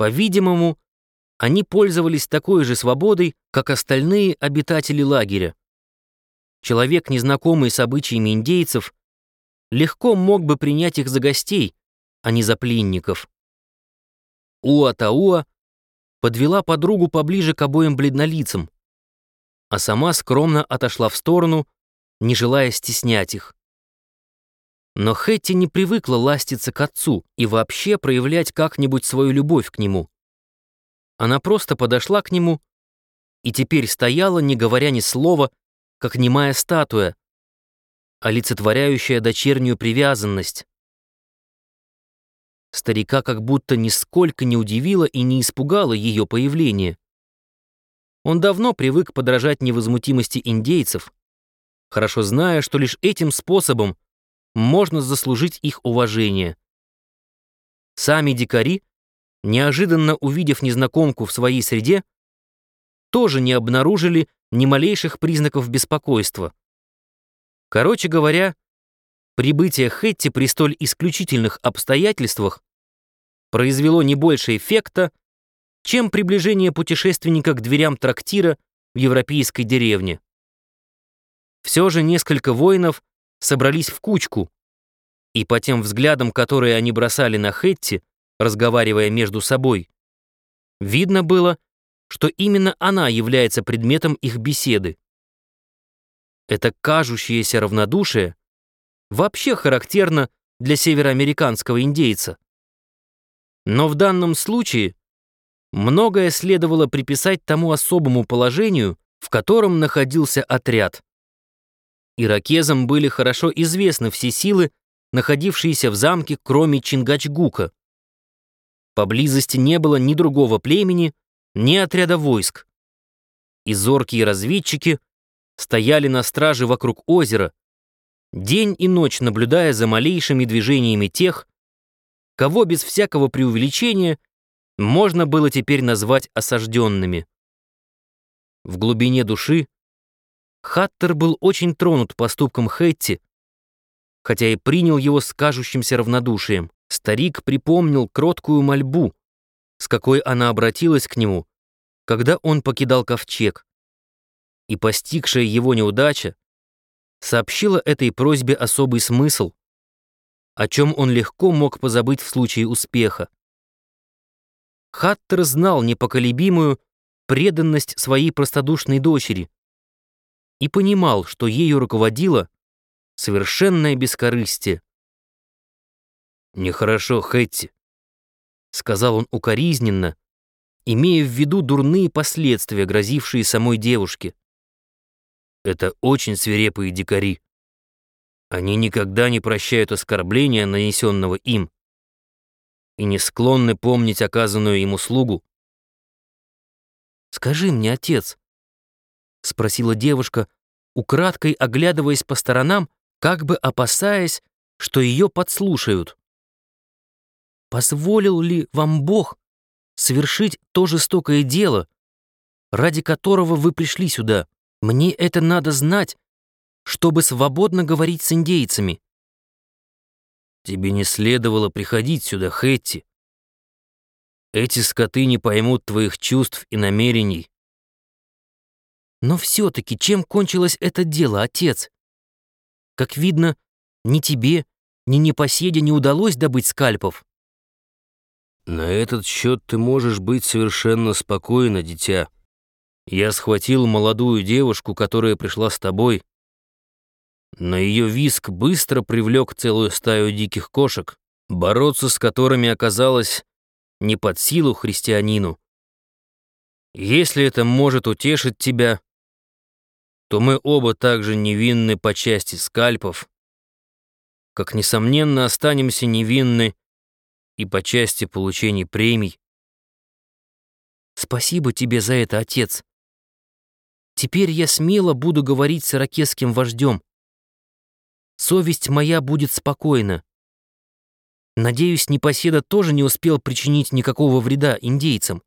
По-видимому, они пользовались такой же свободой, как остальные обитатели лагеря. Человек, незнакомый с обычаями индейцев, легко мог бы принять их за гостей, а не за пленников. Уа-Тауа подвела подругу поближе к обоим бледнолицам, а сама скромно отошла в сторону, не желая стеснять их. Но Хэтти не привыкла ластиться к отцу и вообще проявлять как-нибудь свою любовь к нему. Она просто подошла к нему и теперь стояла, не говоря ни слова, как немая статуя, олицетворяющая дочернюю привязанность. Старика как будто нисколько не удивило и не испугало ее появление. Он давно привык подражать невозмутимости индейцев, хорошо зная, что лишь этим способом можно заслужить их уважение. Сами дикари неожиданно увидев незнакомку в своей среде, тоже не обнаружили ни малейших признаков беспокойства. Короче говоря, прибытие Хэтти при столь исключительных обстоятельствах произвело не больше эффекта, чем приближение путешественника к дверям трактира в европейской деревне. Все же несколько воинов собрались в кучку, и по тем взглядам, которые они бросали на Хэтти, разговаривая между собой. Видно было, что именно она является предметом их беседы. Это кажущееся равнодушие вообще характерно для североамериканского индейца. Но в данном случае многое следовало приписать тому особому положению, в котором находился отряд. Иракезам были хорошо известны все силы, находившиеся в замке, кроме Чингачгука. Поблизости не было ни другого племени, ни отряда войск. И зоркие разведчики стояли на страже вокруг озера, день и ночь наблюдая за малейшими движениями тех, кого без всякого преувеличения можно было теперь назвать осажденными. В глубине души Хаттер был очень тронут поступком Хэтти, хотя и принял его с кажущимся равнодушием. Старик припомнил кроткую мольбу, с какой она обратилась к нему, когда он покидал ковчег. И постигшая его неудача сообщила этой просьбе особый смысл, о чем он легко мог позабыть в случае успеха. Хаттер знал непоколебимую преданность своей простодушной дочери и понимал, что ею руководило совершенное бескорыстие. «Нехорошо, Хэтти», — сказал он укоризненно, имея в виду дурные последствия, грозившие самой девушке. «Это очень свирепые дикари. Они никогда не прощают оскорбления, нанесенного им, и не склонны помнить оказанную им услугу. «Скажи мне, отец», — спросила девушка, украдкой оглядываясь по сторонам, как бы опасаясь, что ее подслушают. Позволил ли вам Бог совершить то жестокое дело, ради которого вы пришли сюда? Мне это надо знать, чтобы свободно говорить с индейцами. Тебе не следовало приходить сюда, Хэтти. Эти скоты не поймут твоих чувств и намерений. Но все-таки чем кончилось это дело, отец? Как видно, ни тебе, ни непоседе не удалось добыть скальпов. На этот счет ты можешь быть совершенно спокойна, дитя. Я схватил молодую девушку, которая пришла с тобой. Но ее виск быстро привлек целую стаю диких кошек, бороться с которыми оказалось не под силу христианину. Если это может утешить тебя, то мы оба также невинны по части скальпов, как, несомненно, останемся невинны и по части получения премий. Спасибо тебе за это, отец. Теперь я смело буду говорить с иракесским вождем. Совесть моя будет спокойна. Надеюсь, непоседа тоже не успел причинить никакого вреда индейцам.